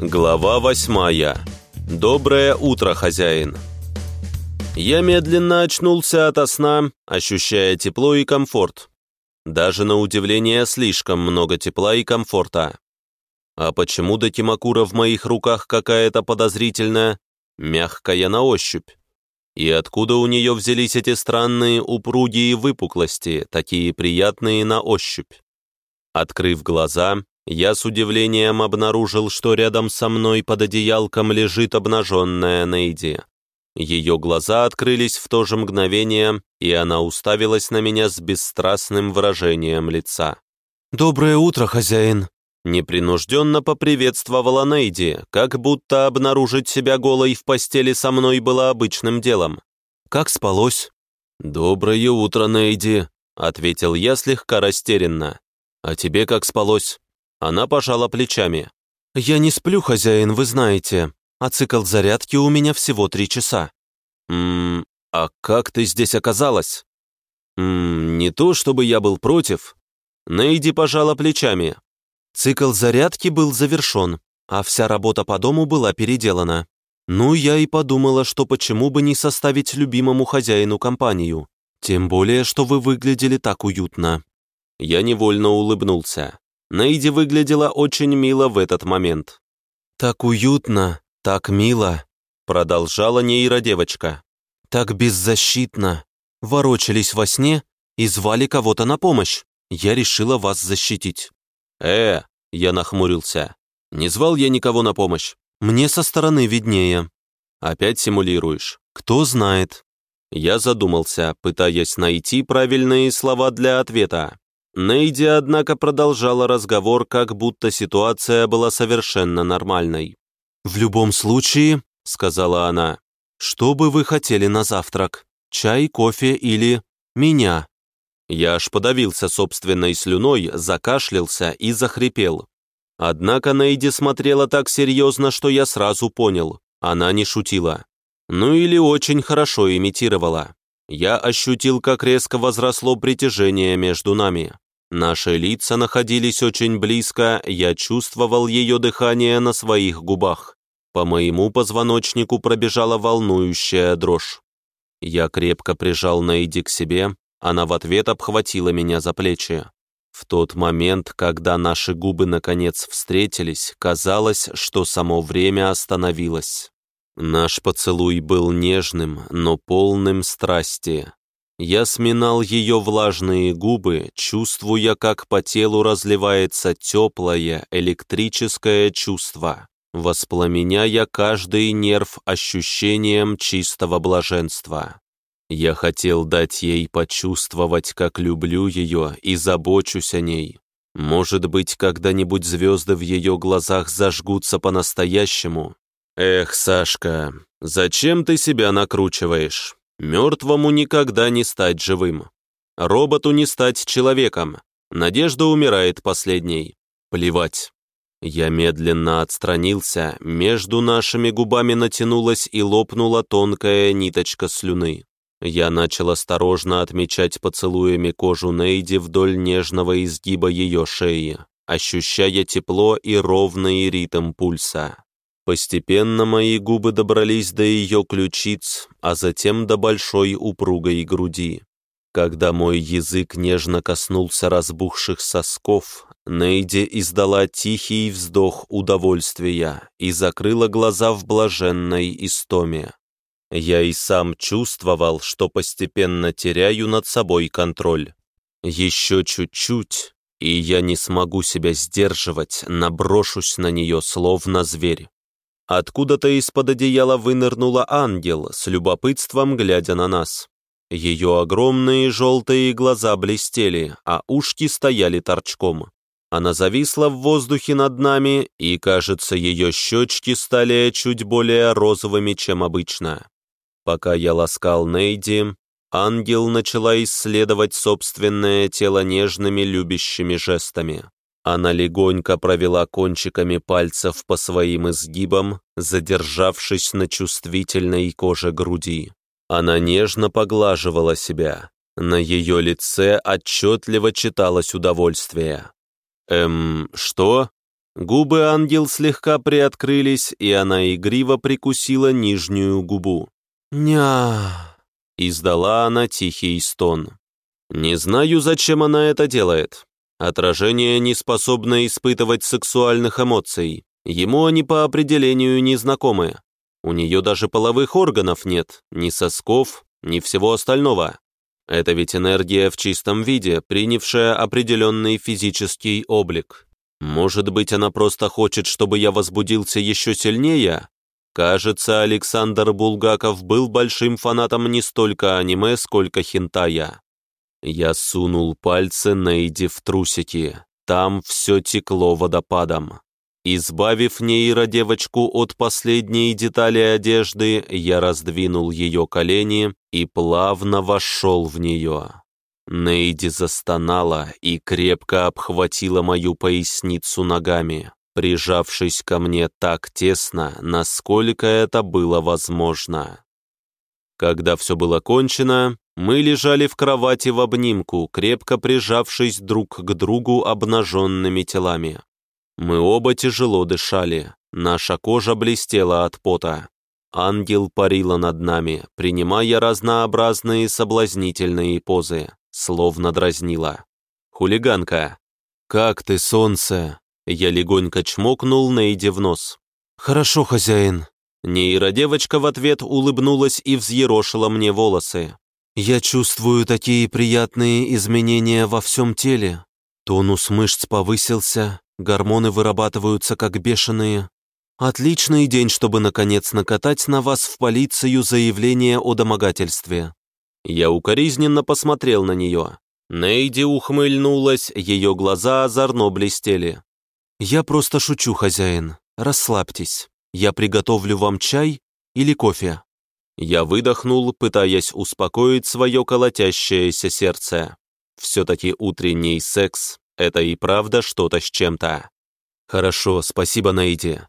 Глава восьмая. Доброе утро, хозяин. Я медленно очнулся ото сна, ощущая тепло и комфорт. Даже на удивление слишком много тепла и комфорта. А почему Дакимакура в моих руках какая-то подозрительная, мягкая на ощупь? И откуда у нее взялись эти странные упругие выпуклости, такие приятные на ощупь? Открыв глаза, я с удивлением обнаружил, что рядом со мной под одеялком лежит обнаженная Нейди. Ее глаза открылись в то же мгновение, и она уставилась на меня с бесстрастным выражением лица. «Доброе утро, хозяин!» Непринужденно поприветствовала Нейди, как будто обнаружить себя голой в постели со мной было обычным делом. «Как спалось?» «Доброе утро, Нейди», — ответил я слегка растерянно. «А тебе как спалось?» Она пожала плечами. «Я не сплю, хозяин, вы знаете, а цикл зарядки у меня всего три часа». «Ммм, а как ты здесь оказалась?» «Ммм, не то, чтобы я был против». Нейди пожала плечами. Цикл зарядки был завершен, а вся работа по дому была переделана. Ну, я и подумала, что почему бы не составить любимому хозяину компанию. Тем более, что вы выглядели так уютно. Я невольно улыбнулся. Нейди выглядела очень мило в этот момент. «Так уютно, так мило», — продолжала нейродевочка. «Так беззащитно. Ворочались во сне и звали кого-то на помощь. Я решила вас защитить». «Э!» — я нахмурился. «Не звал я никого на помощь. Мне со стороны виднее». «Опять симулируешь?» «Кто знает». Я задумался, пытаясь найти правильные слова для ответа. Нейди, однако, продолжала разговор, как будто ситуация была совершенно нормальной. «В любом случае», — сказала она, — «что бы вы хотели на завтрак? Чай, кофе или меня?» Я аж подавился собственной слюной, закашлялся и захрипел. Однако Нейди смотрела так серьезно, что я сразу понял, она не шутила. Ну или очень хорошо имитировала. Я ощутил, как резко возросло притяжение между нами. Наши лица находились очень близко, я чувствовал ее дыхание на своих губах. По моему позвоночнику пробежала волнующая дрожь. Я крепко прижал Нейди к себе, она в ответ обхватила меня за плечи. В тот момент, когда наши губы наконец встретились, казалось, что само время остановилось. Наш поцелуй был нежным, но полным страсти. Я сминал ее влажные губы, чувствуя, как по телу разливается теплое электрическое чувство, воспламеняя каждый нерв ощущением чистого блаженства. Я хотел дать ей почувствовать, как люблю ее и забочусь о ней. Может быть, когда-нибудь звезды в ее глазах зажгутся по-настоящему. Эх, Сашка, зачем ты себя накручиваешь? Мертвому никогда не стать живым. Роботу не стать человеком. Надежда умирает последней. Плевать. Я медленно отстранился, между нашими губами натянулась и лопнула тонкая ниточка слюны. Я начал осторожно отмечать поцелуями кожу Нейди вдоль нежного изгиба ее шеи, ощущая тепло и ровный ритм пульса. Постепенно мои губы добрались до ее ключиц, а затем до большой упругой груди. Когда мой язык нежно коснулся разбухших сосков, Нейди издала тихий вздох удовольствия и закрыла глаза в блаженной истоме. Я и сам чувствовал, что постепенно теряю над собой контроль. Еще чуть-чуть, и я не смогу себя сдерживать, наброшусь на нее, словно зверь. Откуда-то из-под одеяла вынырнула ангел, с любопытством глядя на нас. Ее огромные желтые глаза блестели, а ушки стояли торчком. Она зависла в воздухе над нами, и, кажется, ее щечки стали чуть более розовыми, чем обычно. Пока я ласкал Нейди, ангел начала исследовать собственное тело нежными любящими жестами. Она легонько провела кончиками пальцев по своим изгибам, задержавшись на чувствительной коже груди. Она нежно поглаживала себя. На ее лице отчетливо читалось удовольствие. «Эм, что?» Губы ангел слегка приоткрылись, и она игриво прикусила нижнюю губу. «Ня!» — издала она тихий стон. Не знаю, зачем она это делает. Отражение не способно испытывать сексуальных эмоций. Ему они по определению не знакомы. У нее даже половых органов нет, ни сосков, ни всего остального. Это ведь энергия в чистом виде, принявшая определенный физический облик. Может быть, она просто хочет, чтобы я возбудился еще сильнее? Кажется, Александр Булгаков был большим фанатом не столько аниме, сколько хентая. Я сунул пальцы Нейди в трусики. Там все текло водопадом. Избавив нейродевочку от последней детали одежды, я раздвинул ее колени и плавно вошел в нее. Нейди застонала и крепко обхватила мою поясницу ногами, прижавшись ко мне так тесно, насколько это было возможно. Когда все было кончено, мы лежали в кровати в обнимку, крепко прижавшись друг к другу обнаженными телами. Мы оба тяжело дышали, наша кожа блестела от пота. Ангел парила над нами, принимая разнообразные соблазнительные позы словно дразнила. «Хулиганка!» «Как ты, солнце!» Я легонько чмокнул Нейди в нос. «Хорошо, хозяин». Нейродевочка в ответ улыбнулась и взъерошила мне волосы. «Я чувствую такие приятные изменения во всем теле. Тонус мышц повысился, гормоны вырабатываются как бешеные. Отличный день, чтобы наконец накатать на вас в полицию заявление о домогательстве. Я укоризненно посмотрел на нее. Нейди ухмыльнулась, ее глаза озорно блестели. «Я просто шучу, хозяин. Расслабьтесь. Я приготовлю вам чай или кофе». Я выдохнул, пытаясь успокоить свое колотящееся сердце. Все-таки утренний секс — это и правда что-то с чем-то. «Хорошо, спасибо, Нейди.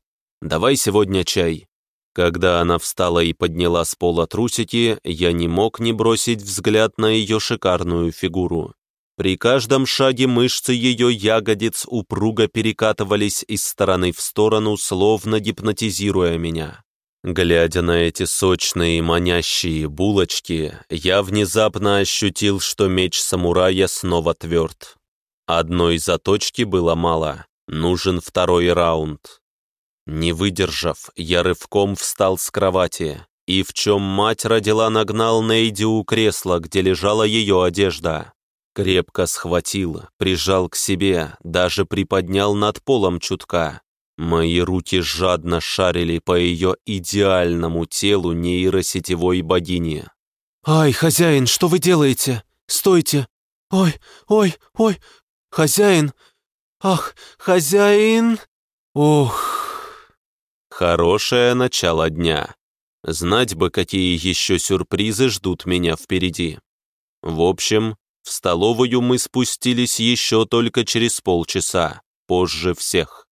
Давай сегодня чай. Когда она встала и подняла с пола трусики, я не мог не бросить взгляд на ее шикарную фигуру. При каждом шаге мышцы ее ягодиц упруго перекатывались из стороны в сторону, словно гипнотизируя меня. Глядя на эти сочные манящие булочки, я внезапно ощутил, что меч самурая снова тверд. Одной заточки было мало, нужен второй раунд. Не выдержав, я рывком встал с кровати и, в чем мать родила, нагнал Нейди у кресла, где лежала ее одежда. Крепко схватил, прижал к себе, даже приподнял над полом чутка. Мои руки жадно шарили по ее идеальному телу нейросетевой богини. «Ай, хозяин, что вы делаете? Стойте! Ой, ой, ой, хозяин! Ах, хозяин! Ох!» Хорошее начало дня. Знать бы, какие еще сюрпризы ждут меня впереди. В общем, в столовую мы спустились еще только через полчаса, позже всех.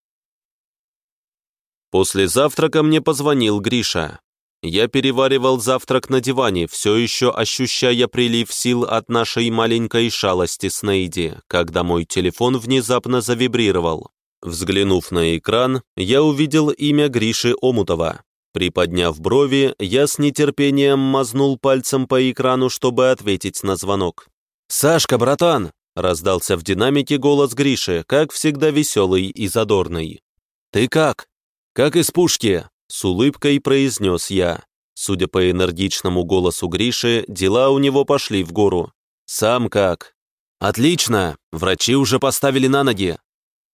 После завтрака мне позвонил Гриша. Я переваривал завтрак на диване, все еще ощущая прилив сил от нашей маленькой шалости с Нейди, когда мой телефон внезапно завибрировал. Взглянув на экран, я увидел имя Гриши Омутова. Приподняв брови, я с нетерпением мазнул пальцем по экрану, чтобы ответить на звонок. «Сашка, братан!» — раздался в динамике голос Гриши, как всегда веселый и задорный. «Ты как?» «Как из пушки!» — с улыбкой произнес я. Судя по энергичному голосу Гриши, дела у него пошли в гору. «Сам как?» «Отлично! Врачи уже поставили на ноги.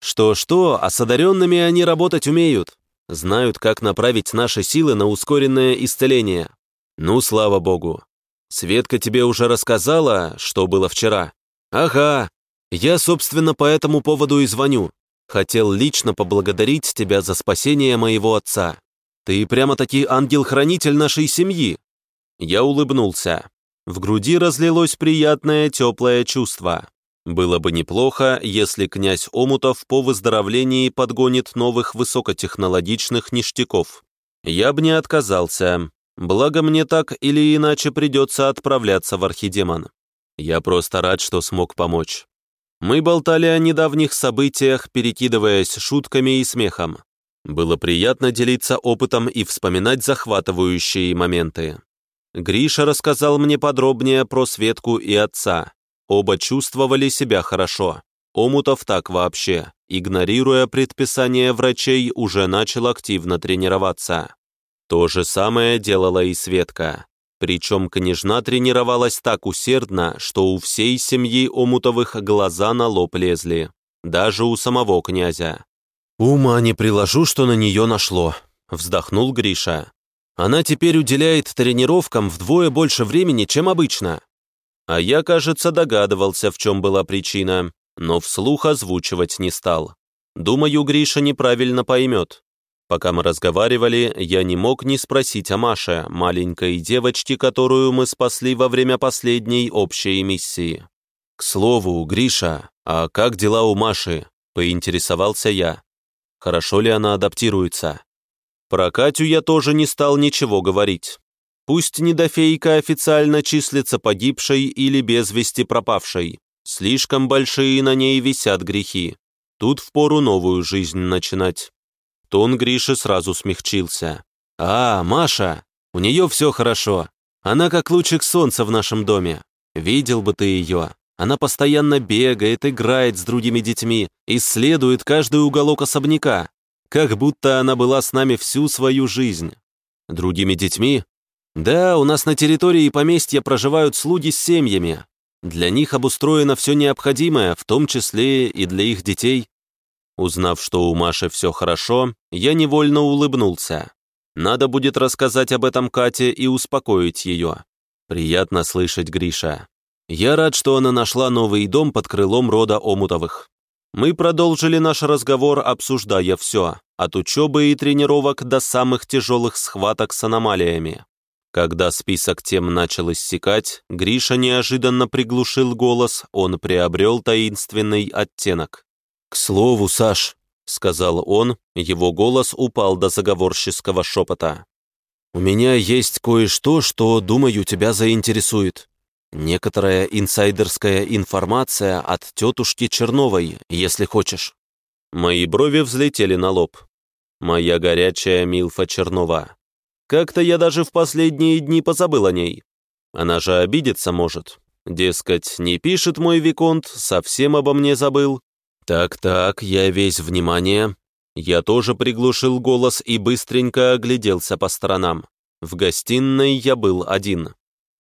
Что-что, а с одаренными они работать умеют. Знают, как направить наши силы на ускоренное исцеление. Ну, слава богу. Светка тебе уже рассказала, что было вчера? Ага. Я, собственно, по этому поводу и звоню. Хотел лично поблагодарить тебя за спасение моего отца. Ты прямо-таки ангел-хранитель нашей семьи. Я улыбнулся. В груди разлилось приятное теплое чувство. Было бы неплохо, если князь Омутов по выздоровлении подгонит новых высокотехнологичных ништяков. Я бы не отказался, благо мне так или иначе придется отправляться в Архидемон. Я просто рад, что смог помочь. Мы болтали о недавних событиях, перекидываясь шутками и смехом. Было приятно делиться опытом и вспоминать захватывающие моменты. Гриша рассказал мне подробнее про Светку и отца. Оба чувствовали себя хорошо. Омутов так вообще, игнорируя предписания врачей, уже начал активно тренироваться. То же самое делала и Светка. Причем княжна тренировалась так усердно, что у всей семьи Омутовых глаза на лоб лезли. Даже у самого князя. «Ума не приложу, что на нее нашло», — вздохнул Гриша. «Она теперь уделяет тренировкам вдвое больше времени, чем обычно». А я, кажется, догадывался, в чем была причина но вслух озвучивать не стал. Думаю, Гриша неправильно поймет. Пока мы разговаривали, я не мог не спросить о Маше, маленькой девочке, которую мы спасли во время последней общей миссии. «К слову, Гриша, а как дела у Маши?» – поинтересовался я. «Хорошо ли она адаптируется?» Про Катю я тоже не стал ничего говорить. Пусть недофейка официально числится погибшей или без вести пропавшей, Слишком большие на ней висят грехи. Тут впору новую жизнь начинать. Тон Гриши сразу смягчился. «А, Маша, у нее все хорошо. Она как лучик солнца в нашем доме. Видел бы ты ее. Она постоянно бегает, играет с другими детьми, исследует каждый уголок особняка, как будто она была с нами всю свою жизнь. Другими детьми? Да, у нас на территории поместья проживают слуги с семьями, для них обустроено все необходимое, в том числе и для их детей. Узнав, что у Маши все хорошо, я невольно улыбнулся. Надо будет рассказать об этом Кате и успокоить ее. Приятно слышать, Гриша. Я рад, что она нашла новый дом под крылом рода Омутовых. Мы продолжили наш разговор, обсуждая все, от учебы и тренировок до самых тяжелых схваток с аномалиями. Когда список тем начал иссякать, Гриша неожиданно приглушил голос, он приобрел таинственный оттенок. «К слову, Саш», — сказал он, его голос упал до заговорческого шепота. «У меня есть кое-что, что, думаю, тебя заинтересует. Некоторая инсайдерская информация от тетушки Черновой, если хочешь». Мои брови взлетели на лоб. «Моя горячая Милфа Чернова. Как-то я даже в последние дни позабыл о ней. Она же обидеться может. Дескать, не пишет мой Виконт, совсем обо мне забыл. Так-так, я весь внимание. Я тоже приглушил голос и быстренько огляделся по сторонам. В гостиной я был один.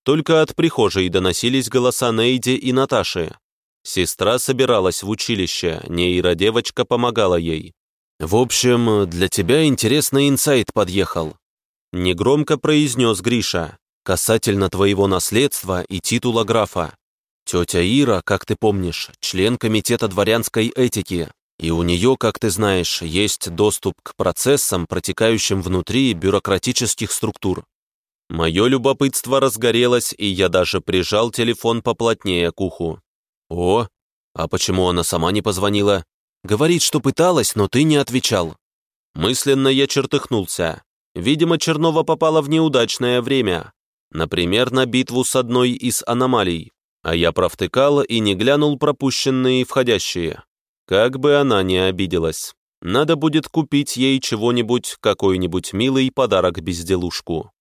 Только от прихожей доносились голоса Нейди и Наташи. Сестра собиралась в училище, нейродевочка помогала ей. «В общем, для тебя интересный инсайт подъехал», Негромко произнес Гриша, касательно твоего наследства и титула графа. Тетя Ира, как ты помнишь, член комитета дворянской этики, и у нее, как ты знаешь, есть доступ к процессам, протекающим внутри бюрократических структур. Мое любопытство разгорелось, и я даже прижал телефон поплотнее к уху. «О, а почему она сама не позвонила? Говорит, что пыталась, но ты не отвечал». Мысленно я чертыхнулся. Видимо, Чернова попала в неудачное время. Например, на битву с одной из аномалий. А я провтыкал и не глянул пропущенные входящие. Как бы она ни обиделась. Надо будет купить ей чего-нибудь, какой-нибудь милый подарок-безделушку.